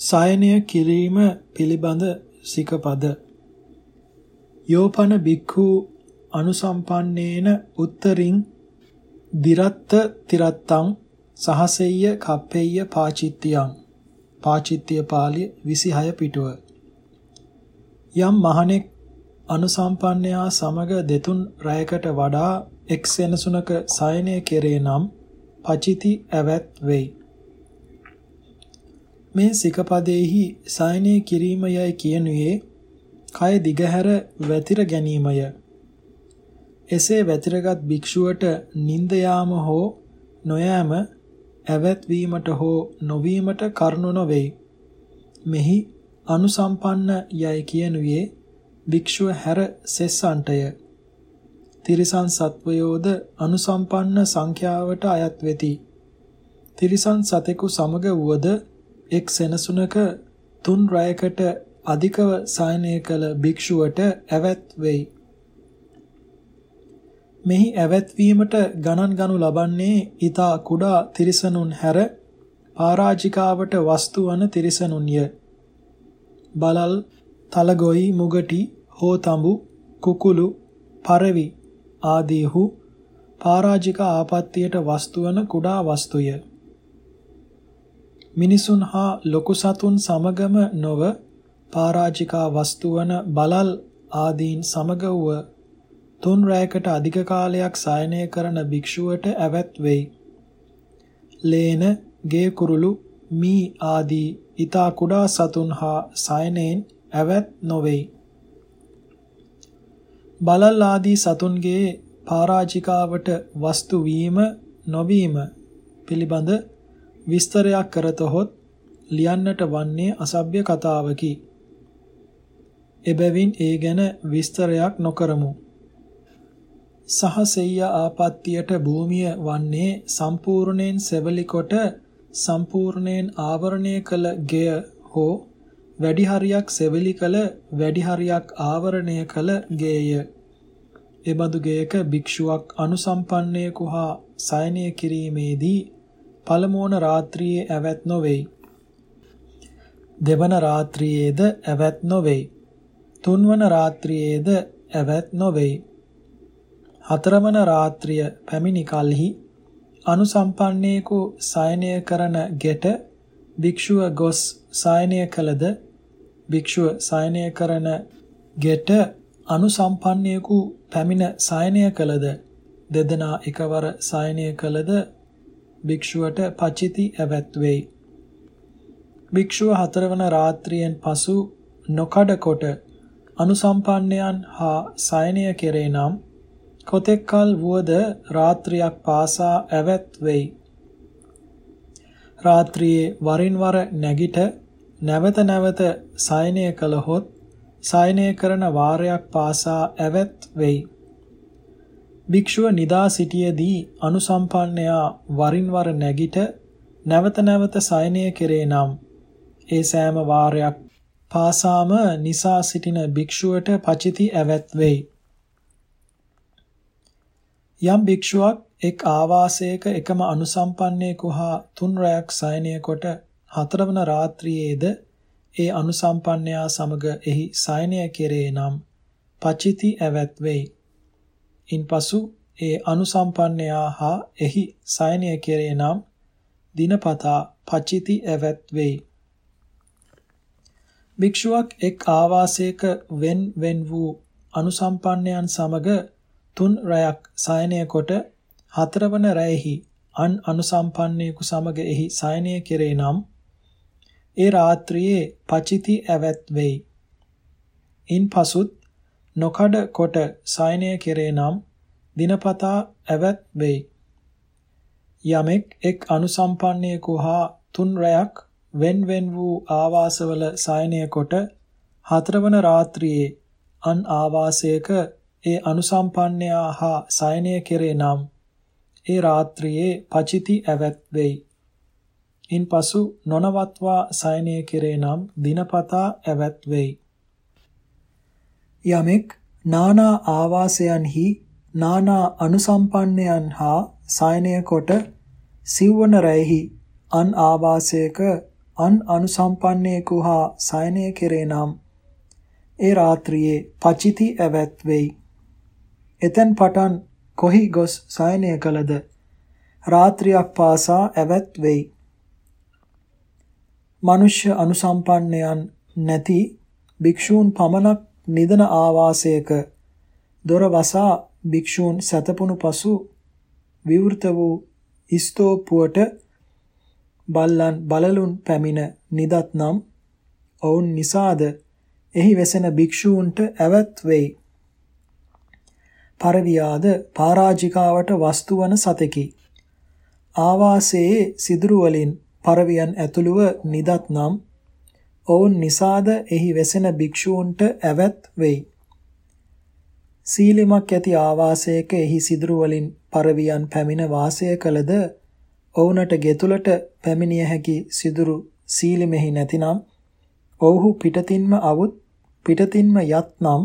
සයනය කිරීම පිළිබඳ සිකපද. යෝපන බික්ඛු අනුසම්පන්නේන උත්තරින් දිරත්ත තිරත්තං සහසෙය්‍ය කප්පෙය්‍ය පාචිත්තියං පාචිත්‍ය පාළිය 26 පිටුව. යම් මහණෙක් අනුසම්පන්නයා සමග දෙතුන් රැයකට වඩා එක් සෙනසුනක සයනය කෙරේ නම් පචිති ඇවැත් වෙයි. මේ සිකපදේහි සයනය කිරීම යයි කියනුයේ කය දිගහැර වැතිර ගැනීමය. එසේ වැතිරගත් භික්ෂුවට නිନ୍ଦ යාම හෝ නොයෑම ඇවැත් වීමට හෝ නොවීමට කරුණු නොවේයි. මෙහි අනුසම්පන්න යයි කියනුයේ භික්ෂුව හැර සෙස්සන්ටය. තිරිසන් සත්වයෝද අනුසම්පන්න සංඛ්‍යාවට අයත් වෙති. තිරිසන් සතෙකු සමග වුවද එක් සෙනසුනක තුන් රයකට අධිකව සයනය කළ භික්ෂුවට ඇවැත් වෙයි. මෙහි ඇවැත්වීමට ගණන් ගනු ලබන්නේ ඊතා කුඩා තිරිසනුන් හැර පරාජිකාවට වස්තු වන තිරිසනුන්ය. බලල්, තලගොයි, මුගටි, හෝතඹු, කුකුළු, පරවි ආදීහු පරාජික ආපත්‍යයට වස්තු වන කුඩා වස්තුය. මිනිසුන් හා ලොකු සතුන් සමගම නොව පරාජිකා වස්තු වන බලල් ආදීන් සමග වූ තුන් රැයකට අධික කාලයක් සයනය කරන භික්ෂුවට ඇවැත් වෙයි. ලේන, ගේ කුරුළු, මී ආදී ඊතා කුඩා සතුන් හා සයනෙන් ඇවැත් නොවේයි. බලල් ආදී සතුන්ගේ පරාජිකාවට වස්තු වීම නොවීම පිළිබඳ විස්තරයක් කරතොත් ලියන්නට වන්නේ අසභ්‍ය කතාවකි. එබැවින් ඒ ගැන විස්තරයක් නොකරමු. සහසෙය්‍ය ආපත්‍යයට භූමිය වන්නේ සම්පූර්ණයෙන් සෙවලි කොට සම්පූර්ණයෙන් ආවරණය කළ ගෙය හෝ වැඩි හරියක් සෙවලි කළ වැඩි හරියක් ආවරණය කළ ගෙය. එබඳු ගෙයක භික්ෂුවක් අනුසම්පන්නයෙකු හා සයනය කිරීමේදී පළමුවන රාත්‍රියේ ඇවැත් නොවේයි. දෙවන රාත්‍රියේද ඇවැත් නොවේයි. තුන්වන රාත්‍රියේද ඇවැත් නොවේයි. හතරවන රාත්‍රිය පැමිණි කලෙහි අනුසම්පන්නේකු සයනය කරන ගෙට භික්ෂුව ගොස් සයනය කළද භික්ෂුව සයනය කරන ගෙට අනුසම්පන්නේකු පැමිණ සයනය කළද දෙදෙනා එකවර සයනය කළද භික්ෂුවට පචිති ඇවැත් වෙයි. භික්ෂුව හතරවන රාත්‍රියෙන් පසු නොකඩ කොට අනුසම්පන්නයන් හා සයනය කෙරේ නම් කොතෙක් කල වුවද රාත්‍රියක් පාසා ඇවැත් වෙයි. රාත්‍රියේ වරින් වර නැගිට නැවත නැවත සයනය කළහොත් සයනය කරන වාරයක් පාසා ඇවැත් වෙයි. භික්ෂුව නිදා සිටියේදී අනුසම්පන්නයා වරින් වර නැගිට නැවත නැවත සයනය කෙරේ නම් ඒ සෑම වාරයක් පාසාම නිසා සිටින භික්ෂුවට පචිති ඇවැත් වෙයි. යම් භික්ෂුවක් එක් ආවාසයක එකම අනුසම්පන්නයෙකු හා තුන් රැයක් සයනය කොට හතරවන රාත්‍රියේද ඒ අනුසම්පන්නයා සමග එහි සයනය කෙරේ නම් පචිති ඇවැත් වෙයි. ඉන්පසු ඒ අනුසම්පන්නයා හා එහි සයනය කෙරේ නම් දිනපතා පචිති ඇවැත් වෙයි. භික්ෂුවක් එක් ආවාසයක wen wen වූ අනුසම්පන්නයන් සමග තුන් රැයක් සයනය කොට හතරවන රැයෙහි අන් අනුසම්පන්නයෙකු සමග එහි සයනය කෙරේ නම් ඒ රාත්‍රියේ පචිති ඇවැත් වෙයි. ඉන්පසුත් නොකඩ කොට සයනය කෙරේ නම් දිනපතා ඇවැත් වෙයි. යමෙක් එක් අනුසම්පන්නයෙකු හා තුන් රැයක් wen wen වූ ආවාසවල සයනය කොට හතරවන රාත්‍රියේ අන් ආවාසයක ඒ අනුසම්පන්නයා හා සයනය කෙරේ නම් ඒ රාත්‍රියේ පචිති ඇවැත් වෙයි. ඉන්පසු නොනවත්වා සයනය කෙරේ නම් දිනපතා ඇවැත් වෙයි. යමෙක් නානා ආවාසයන්හි නානා අනුසම්පන්නයන් හා සයනය කොට සිව්වන රැයෙහි අන් ආවාසයක අන් අනුසම්පන්නයෙකු හා සයනය කෙරේ නම් ඒ රාත්‍රියේ පචිති ඇවැත් වෙයි. එතෙන් පටන් කොහි ගොස් සයනය කළද රාත්‍රියක් පාසා ඇවැත් වෙයි. මනුෂ්‍ය අනුසම්පන්නයන් නැති භික්ෂූන් පමණක් නිදන ආවාසයක දොර වසා භික්ෂූන් සතපුණු පසු විවෘත වූ ස්තෝපුවට බල්ලන් බලලුන් පැමිණ නිදත් නම් ඔවුන් නිසාද එහි වෙසෙන භික්ෂූන්ට ඇවත් වෙයි. පරවියාද පරාජිකාවට වස්තු වන සතෙකි. ආවාසයේ සිදුරු වලින් පරවියන් ඇතුළුව නිදත් නම් ඔවුන් නිසාද එහි වෙසෙන භික්ෂූන්ට ඇවත් වෙයි. සීලිමක් ඇති ආවාසයක එහි සිදුරු වලින් පරවියන් පැමිණ වාසය කළද ඔවුනට ගෙතුලට පැමිණිය හැකි සිදුරු සීලිමෙහි නැතිනම් ඔව්හු පිටතින්ම අවුත් පිටතින්ම යත්නම්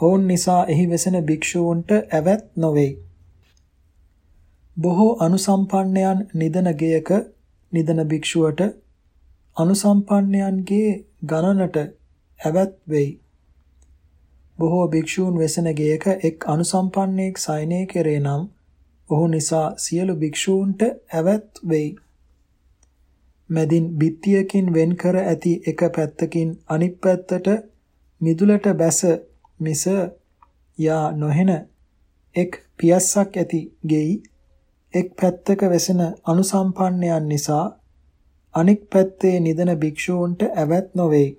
ඔවුන් නිසා එහි වෙසෙන භික්ෂූන්ට ඇවත් නොවේයි. බොහෝ අනුසම්පන්නයන් නිදන ගෙයක නිදන භික්ෂුවට අනුසම්පන්නයන්ගේ ගණනට ඇවත් වෙයි. බොහෝ භික්ෂූන් වෙසෙන ගෙයක එක් අනුසම්පන්නයෙක් සයනය කෙරේ නම් ඔහු නිසා සියලු භික්ෂූන්ට ඇවත් වෙයි. මැදින් බිත්තියකින් වෙන් කර ඇති එක පැත්තකින් අනිත් පැත්තට මිදුලට බැස මිස යා නොහෙන එක් පියස්සක් ඇති ගෙයි එක් පැත්තක වෙසෙන අනුසම්පන්නයන් නිසා අනික් පැත්තේ නිදන භික්ෂූන්ට ඇවත් නොවේයි.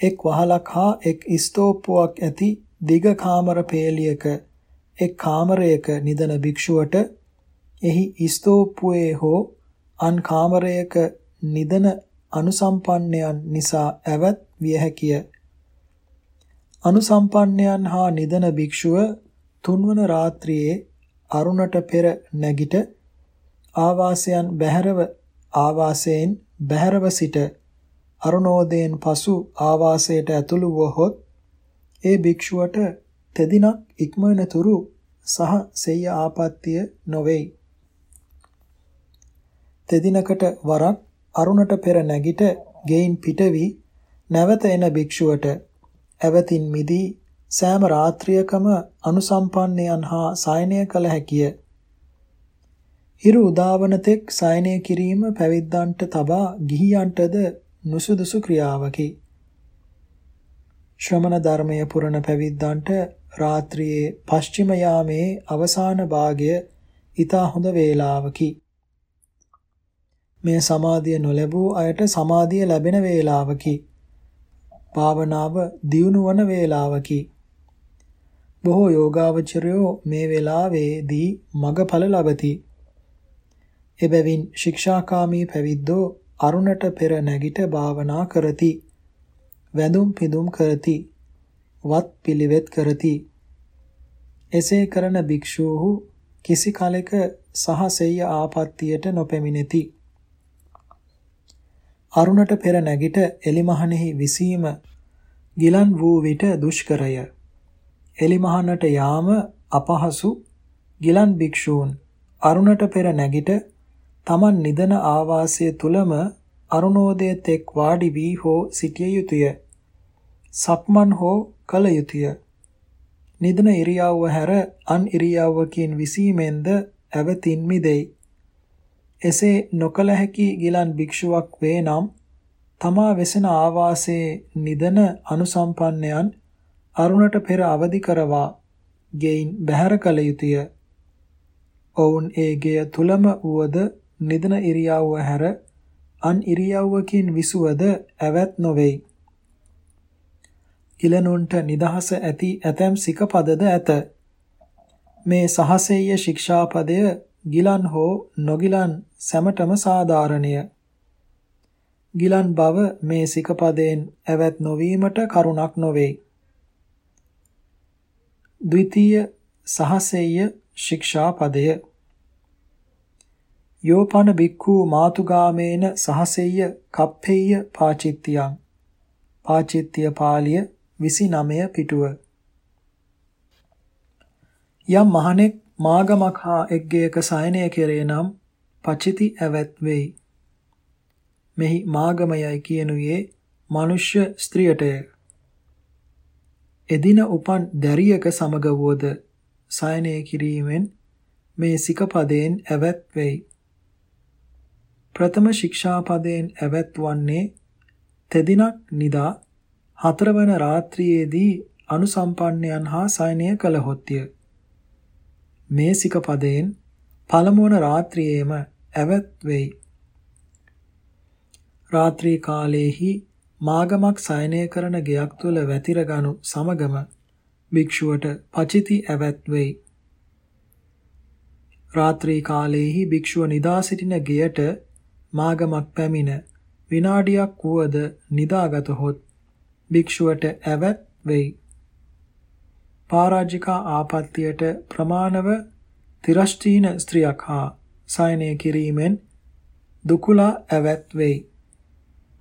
එක් වහලක් හා එක් ස්තෝපුවක් ඇති දිග කාමර පේලියක එක් කාමරයක නිදන භික්ෂුවට එහි ස්තෝපුවේ හෝ අන් කාමරයක නිදන අනුසම්පන්නයන් නිසා ඇවත් විය හැකිය. අනුසම්පන්නයන් හා නිදන භික්ෂුව තුන්වන රාත්‍රියේ අරුණට පෙර නැගිට ආවාසයන් බැහැරව ආවාසයෙන් බැහැරව සිට අරුණෝදයෙන් පසු ආවාසයට ඇතුළු වහොත් ඒ භික්ෂුවට තෙදිනක් ඉක්මනතුරු සහ සෙය්‍ය ආපත්‍ය නොවේයි. තෙදිනකට වරක් අරුණට පෙර නැගිට ගෙයින් පිටවි නැවත එන භික්ෂුවට ඇවතින් මිදී සෑම රාත්‍රියකම අනුසම්පන්නයන් හා සායනය කළ හැකිය. හිරු උදාවන තෙක් සයනය කිරීම පැවිද්දන්ට තබා ගිහියන්ටද නුසුදුසු ක්‍රියාවකි. ශ්‍රමණ ධර්මය පුරණ පැවිද්දන්ට රාත්‍රියේ පශ්චිම යාමේ අවසාන භාගය ඊතා හොඳ වේලාවකි. මේ සමාධිය නොලැබූ අයට සමාධිය ලැබෙන වේලාවකි. භාවනාව දියුණු වන වේලාවකි. බොහෝ යෝගාවචරයෝ මේ වෙලාවේදී මගඵල ලබති. එබැවින් ශික්ෂාකාමී පැවිද්දෝ අරුණට පෙර නැගිට භාවනා කරති. වැඳුම් පිදුම් කරති. වත් පිළිවෙත් කරති. එසේ කරන භික්ෂූහු කිසි කලෙක සහසෙය ආපත්තියට නොපැමිණෙති. අරුණට පෙර නැගිට එලිමහනෙහි විසීම ගිලන් වූ විට දුෂ්කරය. එලිමහනට යාම අපහසු ගිලන් භික්ෂූන් අරුණට පෙර නැගිට තමන් නිදන ආවාසය තුලම අරුණෝදය තෙක් වාඩි වී හෝ සිටිය යුතුය. සක්මන් හෝ කළ යුතුය. නිදන ඉරියව්ව හැර අන් ඉරියව්වකින් විසීමෙන්ද ඇවතින් මිදෙයි. එසේ නොකල හැකි ගිලන් භික්ෂුවක් වේ නම් තමා වෙසෙන ආවාසයේ නිදන අනුසම්පන්නයන් අරුණට පෙර අවදි කරවා ගෙයින් බැහැර කළ යුතුය. ඔවුන් ඒ ගෙය තුලම වුවද නිදන ඉරියව්ව හැර අන් ඉරියව්වකින් විසුවද ඇවත් නොවේයි. කිලනුන්ට නිදහස ඇති ඇතැම් සිකපදද ඇත. මේ සහසෙය ශික්ෂාපදය ගිලන් හෝ නොගිලන් සැමටම සාධාරණය. ගිලන් බව මේ සිකපදයෙන් ඇවත් නොවීමට කරුණක් නොවේ. ද්විතීය සහසෙය ශික්ෂාපදය යෝපන බික්ඛු මාතුගාමේන සහසෙය්‍ය කප්පෙය්‍ය පාචිත්තියං පාචිත්‍ය පාළිය 29 පිටුව යම් මහණෙක් මාගමක් හා එක්ගයක සයනය කෙරේ නම් පචිති ඇවත් වෙයි මෙහි මාගමයයි කියනුයේ මනුෂ්‍ය ස්ත්‍රියටය. එදින උපන් දැරියක සමග වුවද සයනය කිරීමෙන් මේ සිකපදයෙන් ඇවැත් වෙයි. ප්‍රථම ශික්ෂාපදයෙන් ඇවැත් වන්නේ තෙදිනක් නිදා හතරවන රාත්‍රියේදී අනුසම්පන්නයන් හා සයනය කළහොත්ය. මේ සිකපදයෙන් පළමුවන රාත්‍රියේම ඇවැත් වෙයි. රාත්‍රී කාලයේහි මාගමක් සයනය කරන ගෙයක් තුළ වැතිර ගනු සමගම භික්ෂුවට පචිති ඇවැත් වෙයි. රාත්‍රී කාලයේහි භික්ෂුව නිදා සිටින ගෙයට මාගමක් පැමිණ විනාඩියක් වුවද නිදාගතහොත් භික්ෂුවට ඇවැත් වෙයි. පරාජිකා ආපත්‍යයට ප්‍රමාණව තිරස්චීන ස්ත්‍රියක් හා සයනය කිරීමෙන් දුකුලා ඇවැත් වෙයි.